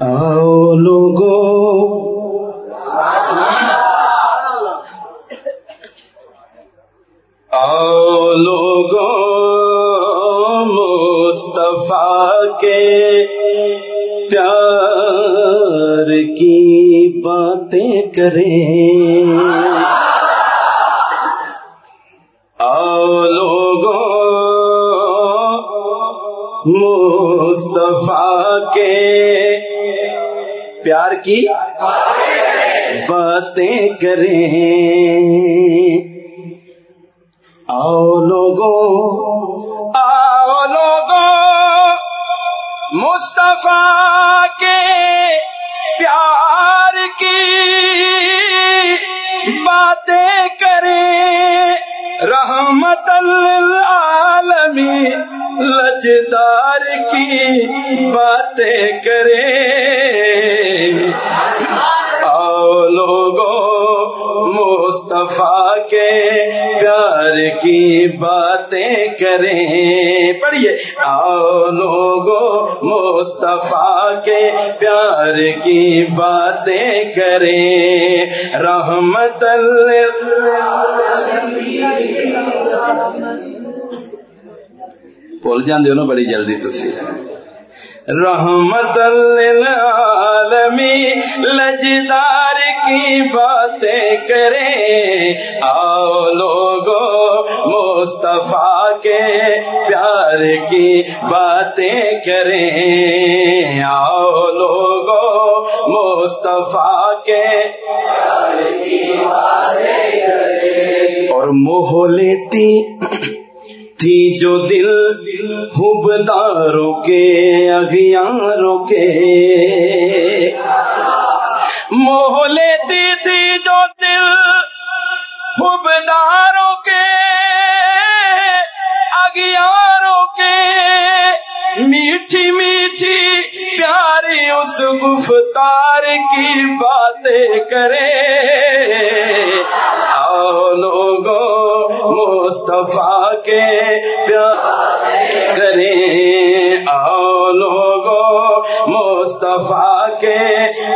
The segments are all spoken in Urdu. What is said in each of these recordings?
آؤ لوگو۔ آؤ لوگو مصطفیٰ کے پیار کی باتیں کریں۔ مصطفیٰ کے پیار کی باتیں کریں۔ آؤ لوگوں آؤ لوگوں، مصطفیٰ کے پیار کی باتیں کریں۔ تاجدار کی باتیں کریں آؤ لوگوں مصطفیٰ کے پیار کی باتیں کریں۔ پڑھیے۔ آؤ لوگوں مصطفیٰ کے پیار کی باتیں کریں۔ رحمت اللہ۔ بول جاندے ہو نا بڑی جلدی تسی رحمت للعالمی لجدار کی باتیں کریں آؤ لوگو مصطفیٰ کے پیار کی باتیں کریں آؤ لوگو مصطفیٰ کے پیار کی باتیں کریں اور موہ لیتی تھی جو دل حبداروں کے، اغیاروں کے۔ موہ لیتی تھی جو دل حبداروں کے، اغیاروں کے۔ میٹھی میٹھی پیاری اس گفتار کی باتیں کرے۔ آؤ لوگوں مصطفیٰ کے پیار کریں۔ آؤ لوگوں، مصطفیٰ کے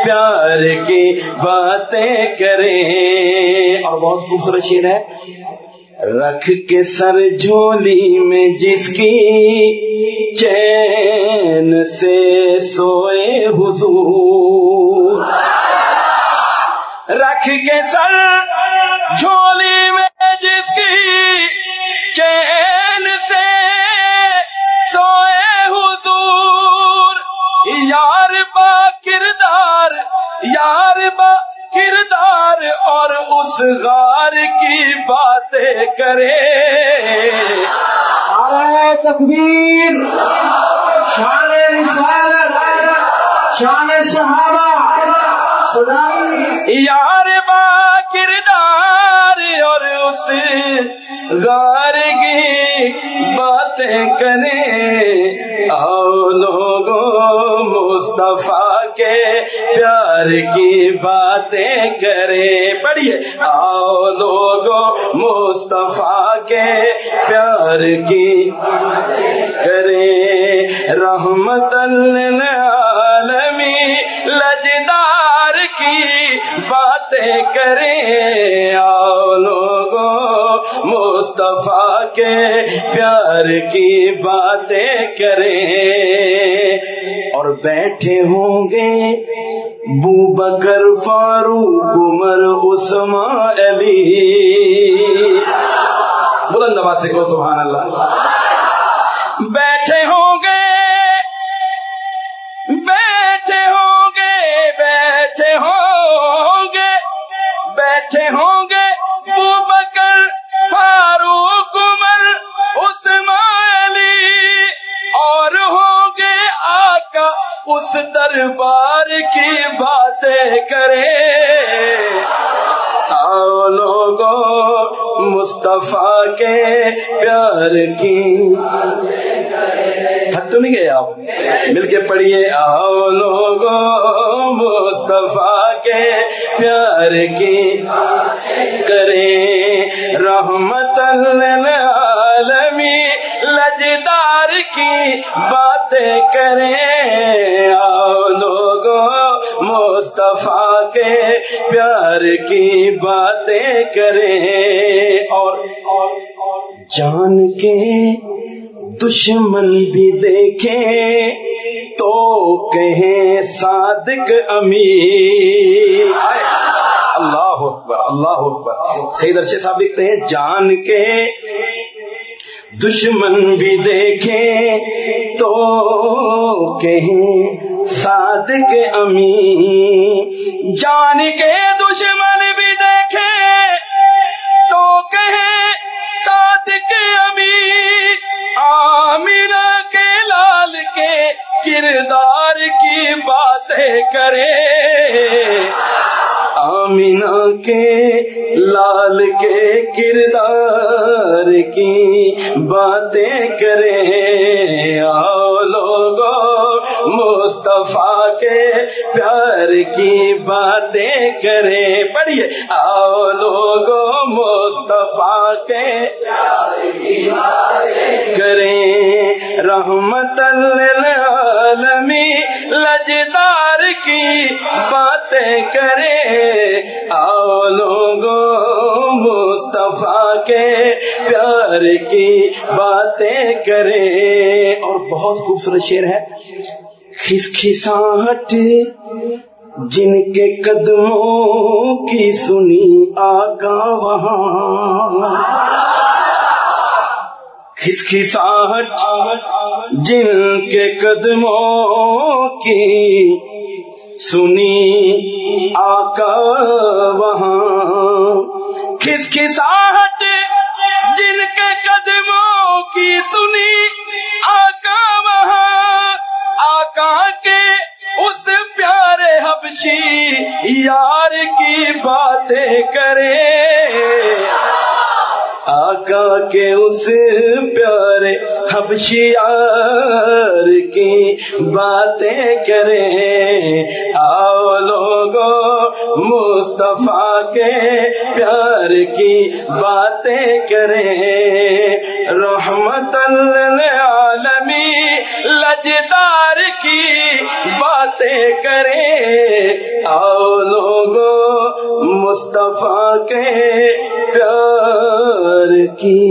پیار کی باتیں کریں۔ اور بہت خوبصورت شیر ہے۔ رکھ کے سر جھولی میں جس کی چین سے سوئے حضور۔ رکھ کے سر جھولی میں جس کی چین سے سوئے حضور۔ یار با کردار یار با کردار اور اس غار کی باتیں کرے۔ تقبیر شان رسالت شان صحابہ۔ سلام۔ یار با کردار سے غار کی باتیں کریں۔ آؤ لوگوں مصطفیٰ کے پیار کی باتیں کریں۔ پڑھیے۔ آؤ لوگوں مصطفیٰ کے پیار کی کریں۔ رحمت لجدار کی باتیں کریں۔ مصطفیٰ کے پیار کی باتیں کریں۔ اور بیٹھے ہوں گے بو بکر، فاروق، عمر، عثمان، علی۔ بلند آباد سے کو سبحان اللہ۔ بیٹھے ہوں گے، بیٹھے ہوں گے، بیٹھے ہوں گے، بیٹھے ہوں دربار کی باتیں کریں۔ آؤ لوگوں مصطفیٰ کے پیار کی تھک تو نہیں گئے آپ؟ مل کے پڑھیے۔ آؤ لوگوں مصطفیٰ کے پیار کی کریں۔ رحمت للعالمی لجدار کی بات باتیں کریں آؤ لوگوں مصطفیٰ کے پیار کی باتیں کریں اور جان کے دشمن بھی دیکھیں تو کہیں صادق امیر۔ اللہ اکبر اللہ اکبر۔ سید ارشد صاحب لکھتے ہیں، جان کے دشمن بھی دیکھیں تو کہیں صادق امی جان کے دشمن بھی دیکھیں تو کہیں صادق امی عامر کے لال کے کردار کی باتیں کرے۔ آمینہ کے لال کے کردار کی باتیں کریں کی باتیں کریں پڑھیے۔ آؤ لوگوں مصطفیٰ کے کریں۔ رحمت للعالمی لجدار کی باتیں کریں آؤ لوگوں مصطفیٰ کے پیار کی باتیں کریں اور بہت خوبصورت شعر ہے۔ کھس کھساہٹ جن کے قدموں کی سنی آقا وہاں۔ کھسکھساہٹ جن کے قدموں کی سنی آقا وہاں۔ کھسکھساہٹ جن کے قدموں کی سنی یار کی باتیں کرے۔ آقا کے اس پیارے حبشیار کی باتیں کریں آؤ لوگوں مصطفیٰ کے پیار کی باتیں کریں رحمت عالمی لجدار کی باتیں کریں مصطفیٰ کے پیار کی